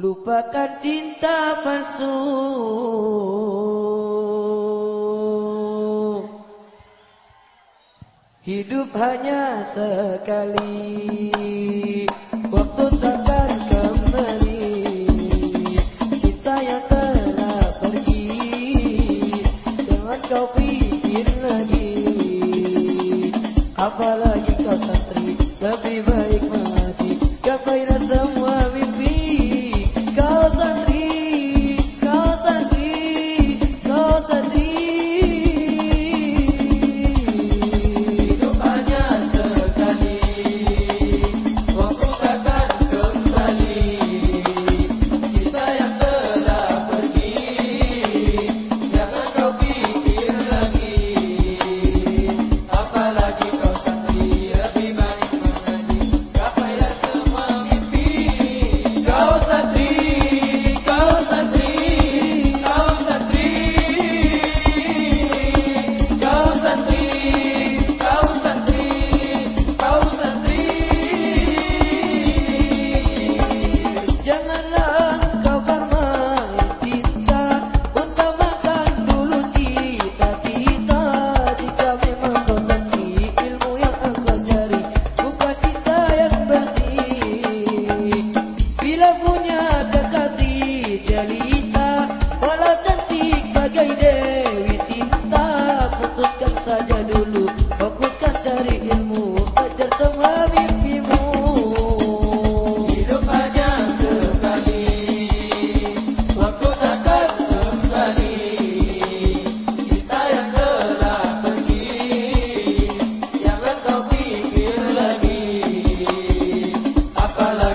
Lupakan cinta palsu. Hidup hanya sekali. Waktu takkan kembali. Kita yang telah pergi. Jangan kau pikir lagi. Apalagi kau santri Lebih baik mati. Kira.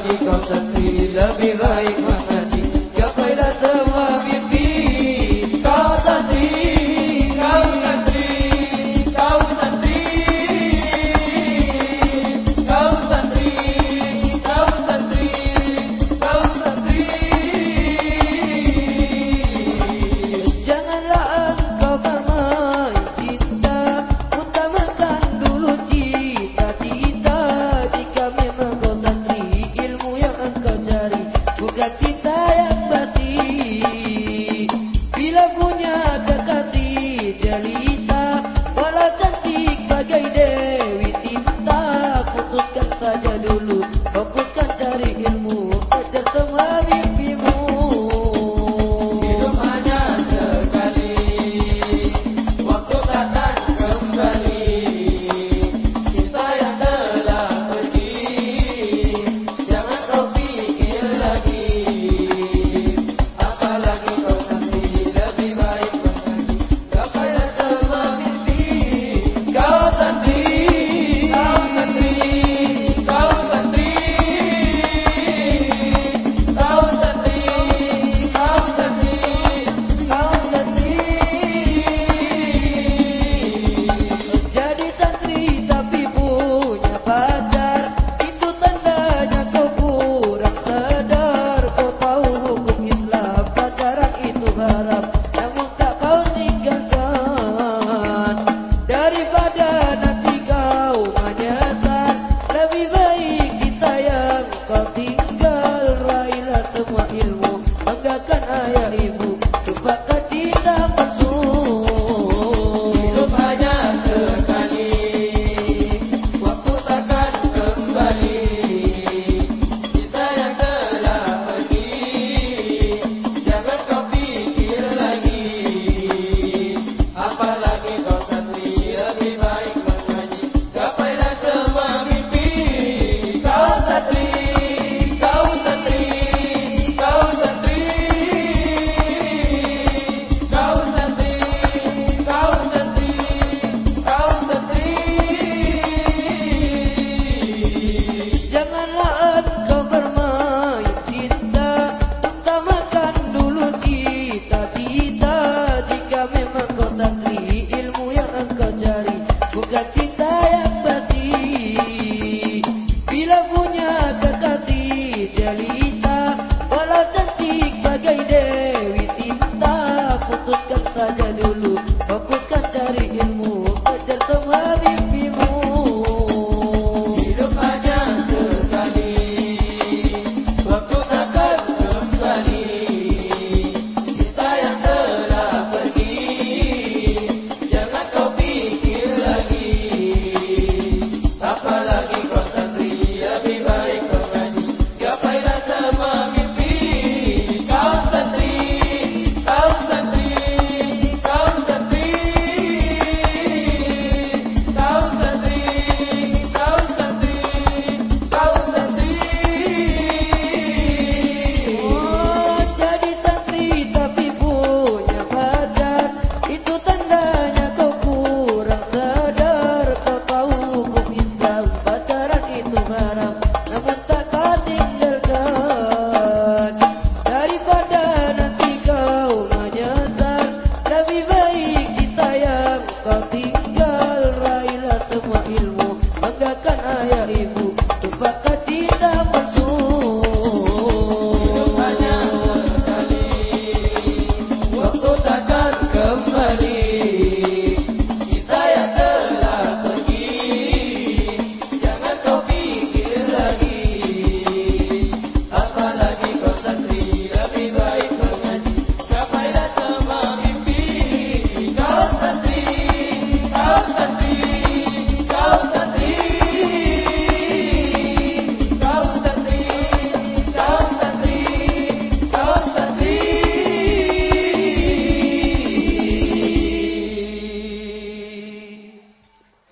عليك سبيل بغير وإلمه مقاكنا يا إمام sayang basi Bila punya kekasih jelita Walau cantik bagai Dewi Tinta. Putuskan saja dulu Fokuskan dari ilmu Kejar semua mimpi.